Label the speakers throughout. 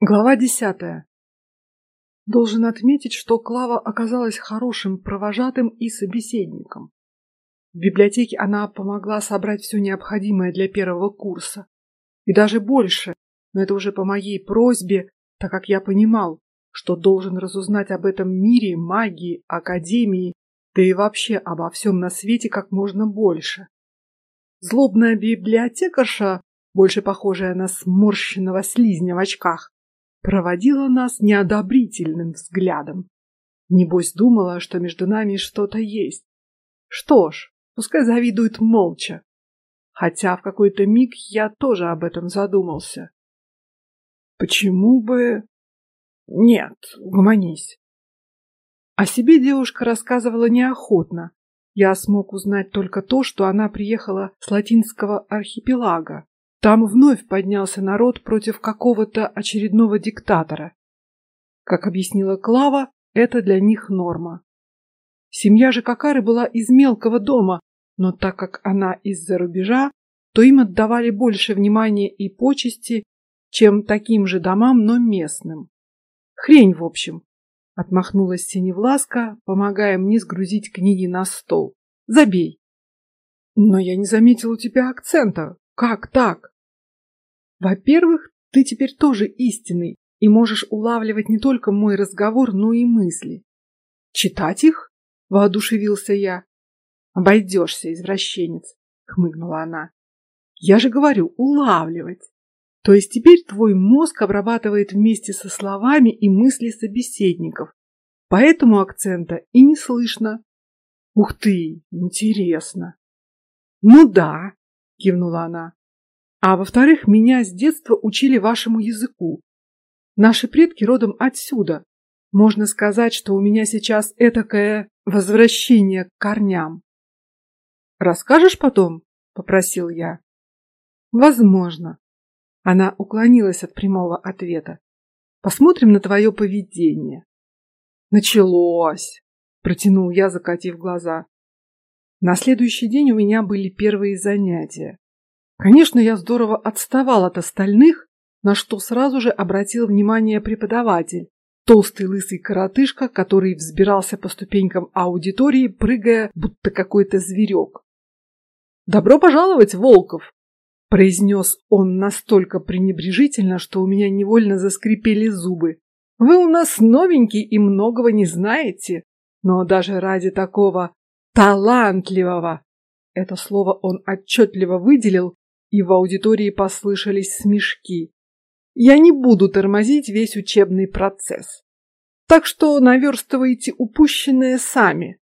Speaker 1: Глава десятая. Должен отметить, что Клава оказалась хорошим провожатым и собеседником. В библиотеке она помогла собрать все необходимое для первого курса, и даже больше, но это уже по моей просьбе, так как я понимал, что должен разузнать об этом мире, магии, академии, да и вообще обо всем на свете как можно больше. Злобная библиотекарша, больше похожая на сморщенного слизня в очках, проводила нас неодобрительным взглядом. Небось думала, что между нами что-то есть. Что ж, пускай завидует молча. Хотя в какой-то миг я тоже об этом задумался. Почему бы... Нет, угомонись. О себе девушка рассказывала неохотно. Я смог узнать только то, что она приехала с латинского архипелага, там вновь поднялся народ против какого-то очередного диктатора. Как объяснила Клава, это для них норма. Семья же Какары была из мелкого дома, но так как она из-за рубежа, то им отдавали больше внимания и почести, чем таким же домам, но местным. Хрень, в общем. Отмахнулась Синевласка, помогая мне сгрузить книги на стол. Забей. Но я не заметил у тебя акцента. Как так? Во-первых, ты теперь тоже истинный и можешь улавливать не только мой разговор, но и мысли. Читать их? Воодушевился я. Обойдешься, извращенец, хмыкнула она. Я же говорю, улавливать. То есть теперь твой мозг обрабатывает вместе со словами и мысли собеседников, поэтому акцента и не слышно. Ух ты, интересно. Ну да, кивнула она. А во-вторых, меня с детства учили вашему языку. Наши предки родом отсюда. Можно сказать, что у меня сейчас этакое возвращение к корням. Расскажешь потом? попросил я. Возможно. Она уклонилась от прямого ответа. Посмотрим на твое поведение. Началось, протянул я, закатив глаза. На следующий день у меня были первые занятия. Конечно, я здорово отставал от остальных, на что сразу же обратил внимание преподаватель, толстый лысый коротышка, который взбирался по ступенькам аудитории, прыгая, будто какой-то зверек. Добро пожаловать, Волков! произнес он настолько пренебрежительно, что у меня невольно заскрипели зубы. Вы у нас новенький и многого не знаете, но даже ради такого талантливого это слово он отчетливо выделил и в аудитории послышались смешки. Я не буду тормозить весь учебный процесс, так что наверстывайте упущенное сами.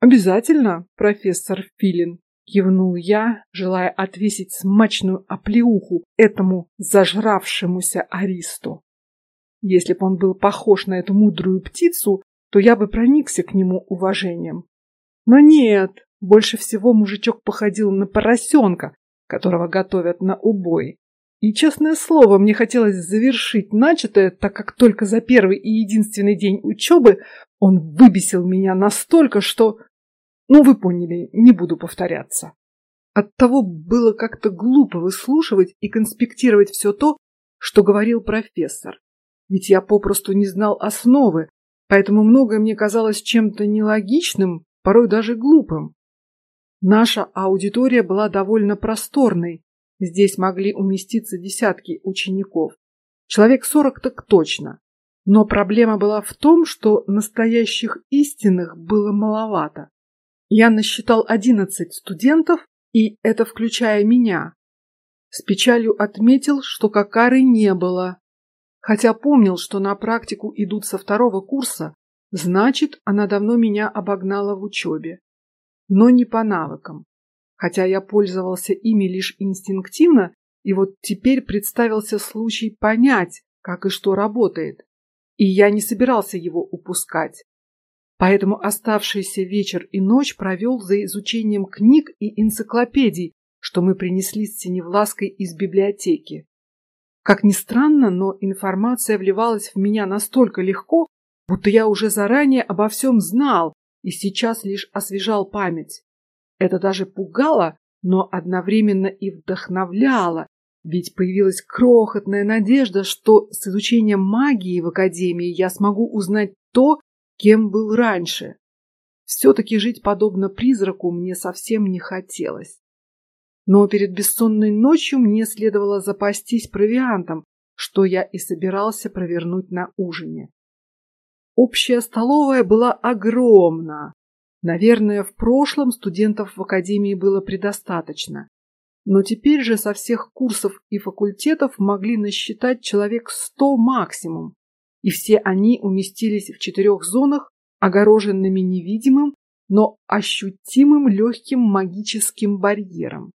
Speaker 1: Обязательно, профессор Филин, кивнул я, желая отвесить смачную оплеуху этому зажравшемуся аристу. Если бы он был похож на эту мудрую птицу, то я бы проникся к нему уважением. Но нет, больше всего мужичок походил на поросенка, которого готовят на убой. И, честное слово, мне хотелось завершить начатое, так как только за первый и единственный день учебы он выбесил меня настолько, что... Ну, вы поняли, не буду повторяться. Оттого было как-то глупо выслушивать и конспектировать все то, что говорил профессор. Ведь я попросту не знал основы, поэтому многое мне казалось чем-то нелогичным, порой даже глупым. Наша аудитория была довольно просторной. Здесь могли уместиться десятки учеников. Человек сорок так точно. Но проблема была в том, что настоящих истинных было маловато. Я насчитал одиннадцать студентов, и это включая меня. С печалью отметил, что Какары не было. Хотя помнил, что на практику идут со второго курса, значит, она давно меня обогнала в учебе но не по навыкам. Хотя я пользовался ими лишь инстинктивно, и вот теперь представился случай понять, как и что работает, и я не собирался его упускать. Поэтому оставшийся вечер и ночь провел за изучением книг и энциклопедий, что мы принесли с Синевлаской из библиотеки. Как ни странно, но информация вливалась в меня настолько легко, будто я уже заранее обо всем знал и сейчас лишь освежал память. Это даже пугало, но одновременно и вдохновляло, Ведь появилась крохотная надежда, что с изучением магии в академии я смогу узнать то, кем был раньше. Все-таки жить подобно призраку мне совсем не хотелось. Но перед бессонной ночью мне следовало запастись провиантом, что я и собирался провернуть на ужине. Общая столовая была огромна. Наверное, в прошлом студентов в академии было предостаточно, но теперь же со всех курсов и факультетов могли насчитать человек сто максимум, и все они уместились в четырех зонах, огороженными невидимым, но ощутимым легким магическим барьером.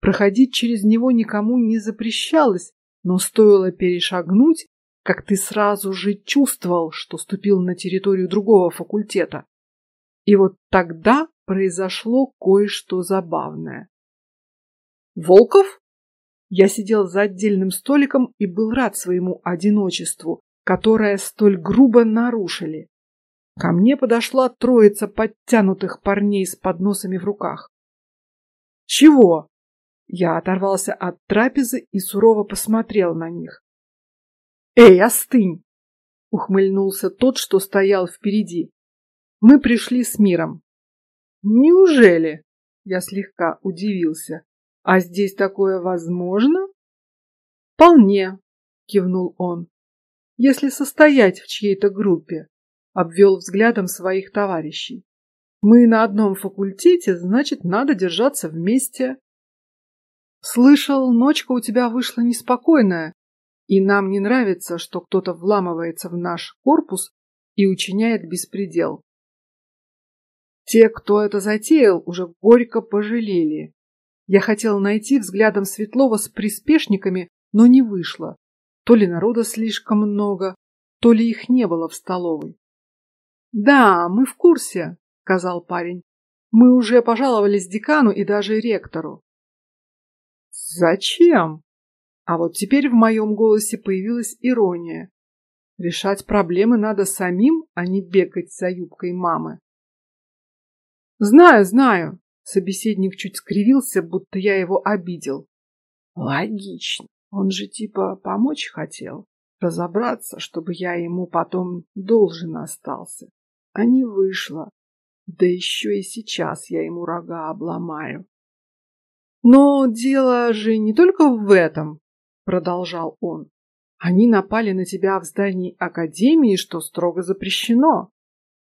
Speaker 1: Проходить через него никому не запрещалось, но стоило перешагнуть, как ты сразу же чувствовал, что ступил на территорию другого факультета. И вот тогда произошло кое-что забавное. Волков? Я сидел за отдельным столиком и был рад своему одиночеству, которое столь грубо нарушили. Ко мне подошла троица подтянутых парней с подносами в руках. Чего? Я оторвался от трапезы и сурово посмотрел на них. Эй, остынь! Ухмыльнулся тот, что стоял впереди. Мы пришли с миром. Неужели? Я слегка удивился. А здесь такое возможно? Вполне, кивнул он. Если состоять в чьей-то группе, обвел взглядом своих товарищей. Мы на одном факультете, значит, надо держаться вместе. Слышал, ночка у тебя вышла неспокойная, и нам не нравится, что кто-то вламывается в наш корпус и учиняет беспредел. Те, кто это затеял, уже горько пожалели. Я хотел найти взглядом Светлова с приспешниками, но не вышло. То ли народа слишком много, то ли их не было в столовой. Да, мы в курсе, сказал парень. Мы уже пожаловались декану и даже ректору. Зачем? А вот теперь в моем голосе появилась ирония. Решать проблемы надо самим, а не бегать за юбкой мамы. Знаю, знаю. Собеседник чуть скривился, будто я его обидел. Логично. Он же типа помочь хотел, разобраться, чтобы я ему потом должен остался. А не вышло. Да еще и сейчас я ему рога обломаю. Но дело же не только в этом, продолжал он. Они напали на тебя в здании академии, что строго запрещено.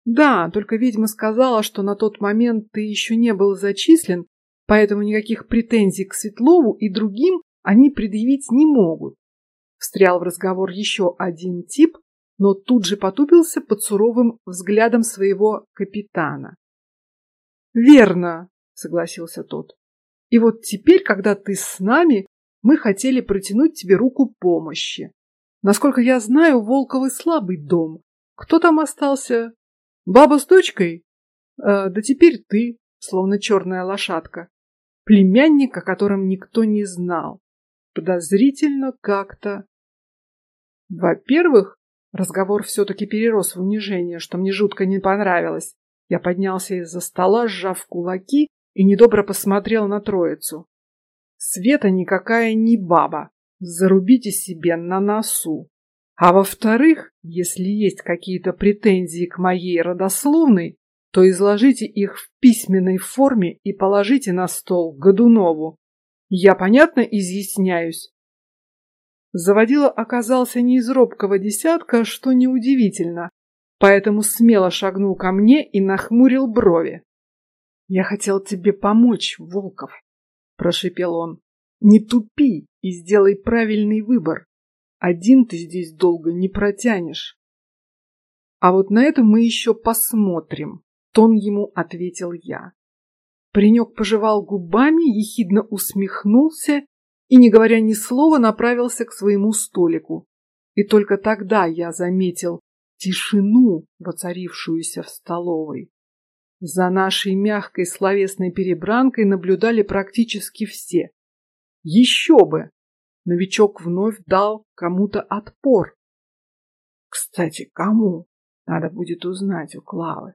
Speaker 1: Да, только ведьма сказала, что на тот момент ты еще не был зачислен, поэтому никаких претензий к Светлову и другим они предъявить не могут. Встрял в разговор еще один тип, но тут же потупился под суровым взглядом своего капитана. Верно, согласился тот. И вот теперь, когда ты с нами, мы хотели протянуть тебе руку помощи. Насколько я знаю, Волковый слабый дом. Кто там остался? Баба с дочкой? Э, да теперь ты, словно черная лошадка. Племянник, о котором никто не знал. Подозрительно как-то. Во-первых, разговор все-таки перерос в унижение, что мне жутко не понравилось. Я поднялся из-за стола, сжав кулаки и недобро посмотрел на троицу. Света никакая не баба. Зарубите себе на носу. А во-вторых, если есть какие-то претензии к моей родословной, то изложите их в письменной форме и положите на стол Годунову. Я понятно изъясняюсь. Заводила оказался не из робкого десятка, что неудивительно, поэтому смело шагнул ко мне и нахмурил брови. Я хотел тебе помочь, Волков, прошепел он. Не тупи и сделай правильный выбор. Один ты здесь долго не протянешь. А вот на это мы еще посмотрим. Тон ему ответил я. Паренек пожевал губами, ехидно усмехнулся и, не говоря ни слова, направился к своему столику. И только тогда я заметил тишину, воцарившуюся в столовой. За нашей мягкой словесной перебранкой наблюдали практически все. Еще бы! Новичок вновь дал кому-то отпор. Кстати, кому? Надо будет узнать у Клавы.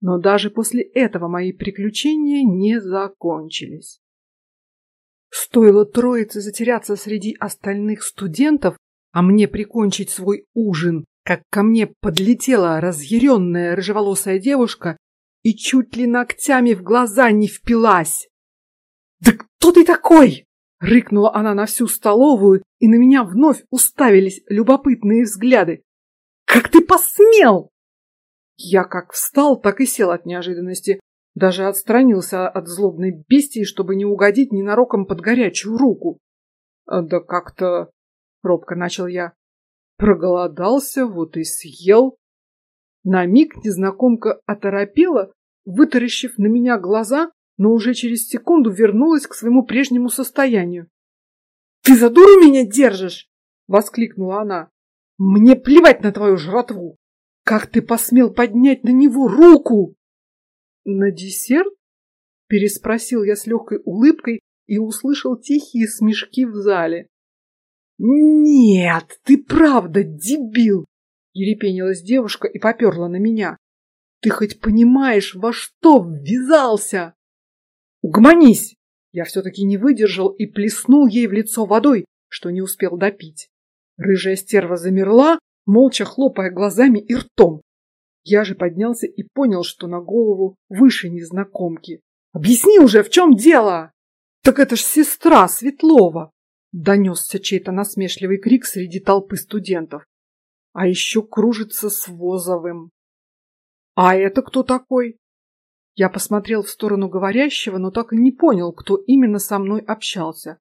Speaker 1: Но даже после этого мои приключения не закончились. Стоило троице затеряться среди остальных студентов, а мне прикончить свой ужин, как ко мне подлетела разъяренная рыжеволосая девушка и чуть ли ногтями в глаза не впилась. «Да кто ты такой?» — рыкнула она на всю столовую, и на меня вновь уставились любопытные взгляды. «Как ты посмел?» Я как встал, так и сел от неожиданности. Даже отстранился от злобной бестии, чтобы не угодить ненароком под горячую руку. «Да как-то...» — робко начал я. Проголодался, вот и съел. На миг незнакомка оторопела, вытаращив на меня глаза, но уже через секунду вернулась к своему прежнему состоянию. «Ты за дуру меня держишь?» — воскликнула она. «Мне плевать на твою жратву! Как ты посмел поднять на него руку?» «На десерт?» — переспросил я с легкой улыбкой и услышал тихие смешки в зале. «Нет, ты правда дебил!» — ерепенилась девушка и поперла на меня. «Ты хоть понимаешь, во что ввязался?» «Угомонись!» Я все-таки не выдержал и плеснул ей в лицо водой, что не успел допить. Рыжая стерва замерла, молча хлопая глазами и ртом. Я же поднялся и понял, что на голову выше незнакомки. «Объясни уже, в чем дело?» «Так это ж сестра Светлова!» Донесся чей-то насмешливый крик среди толпы студентов. А еще кружится с Возовым. А это кто такой? Я посмотрел в сторону говорящего, но так и не понял, кто именно со мной общался.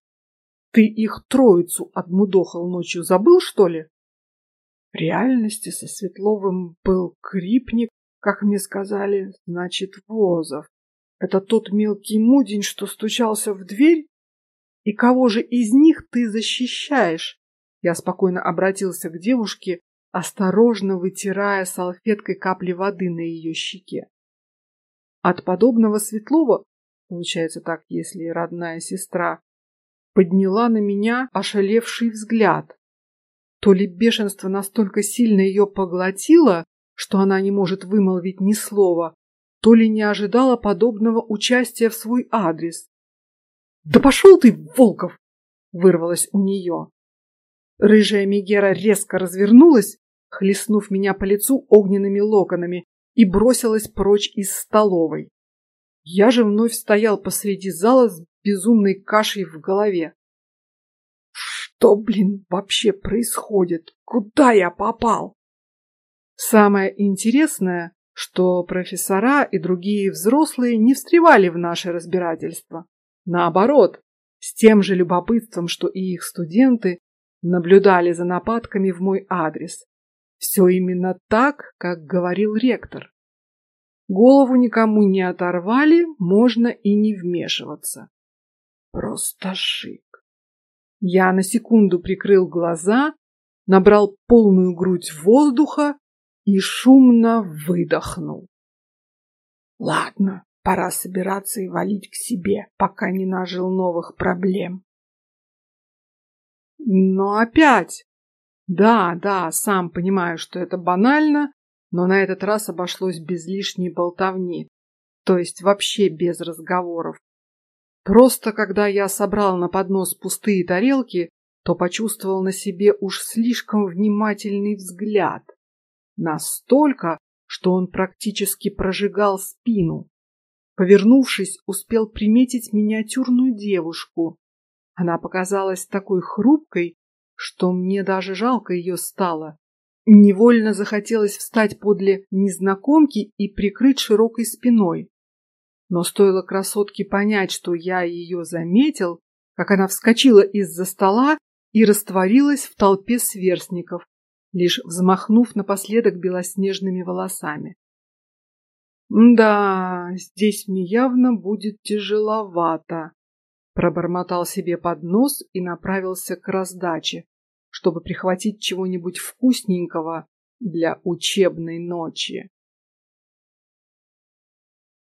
Speaker 1: Ты их троицу отмудохал ночью, забыл, что ли? В реальности со Светловым был Крипник, как мне сказали, значит, Возов. Это тот мелкий мудень, что стучался в дверь? И кого же из них ты защищаешь? Я спокойно обратился к девушке, осторожно вытирая салфеткой капли воды на ее щеке. От подобного Светлова, получается так, если родная сестра, подняла на меня ошалевший взгляд. То ли бешенство настолько сильно ее поглотило, что она не может вымолвить ни слова, то ли не ожидала подобного участия в свой адрес. «Да пошел ты, Волков!» — вырвалось у нее. Рыжая Мегера резко развернулась, хлестнув меня по лицу огненными локонами, и бросилась прочь из столовой. Я же вновь стоял посреди зала с безумной кашей в голове. Что, блин, вообще происходит? Куда я попал? Самое интересное, что профессора и другие взрослые не встревали в наше разбирательство. Наоборот, с тем же любопытством, что и их студенты, наблюдали за нападками в мой адрес. Все именно так, как говорил ректор. Голову никому не оторвали, можно и не вмешиваться. Просто шик. Я на секунду прикрыл глаза, набрал полную грудь воздуха и шумно выдохнул. Ладно, Пора собираться и валить к себе, пока не нажил новых проблем. Но опять... Да, да, сам понимаю, что это банально, но на этот раз обошлось без лишней болтовни, то есть вообще без разговоров. Просто когда я собрал на поднос пустые тарелки, то почувствовал на себе уж слишком внимательный взгляд. Настолько, что он практически прожигал спину. Повернувшись, успел приметить миниатюрную девушку. Она показалась такой хрупкой, что мне даже жалко ее стало. Невольно захотелось встать подле незнакомки и прикрыть широкой спиной. Но стоило красотке понять, что я ее заметил, как она вскочила из-за стола и растворилась в толпе сверстников, лишь взмахнув напоследок белоснежными волосами. Да, здесь мне явно будет тяжеловато. Пробормотал себе под нос и направился к раздаче, чтобы прихватить чего-нибудь вкусненького для учебной ночи.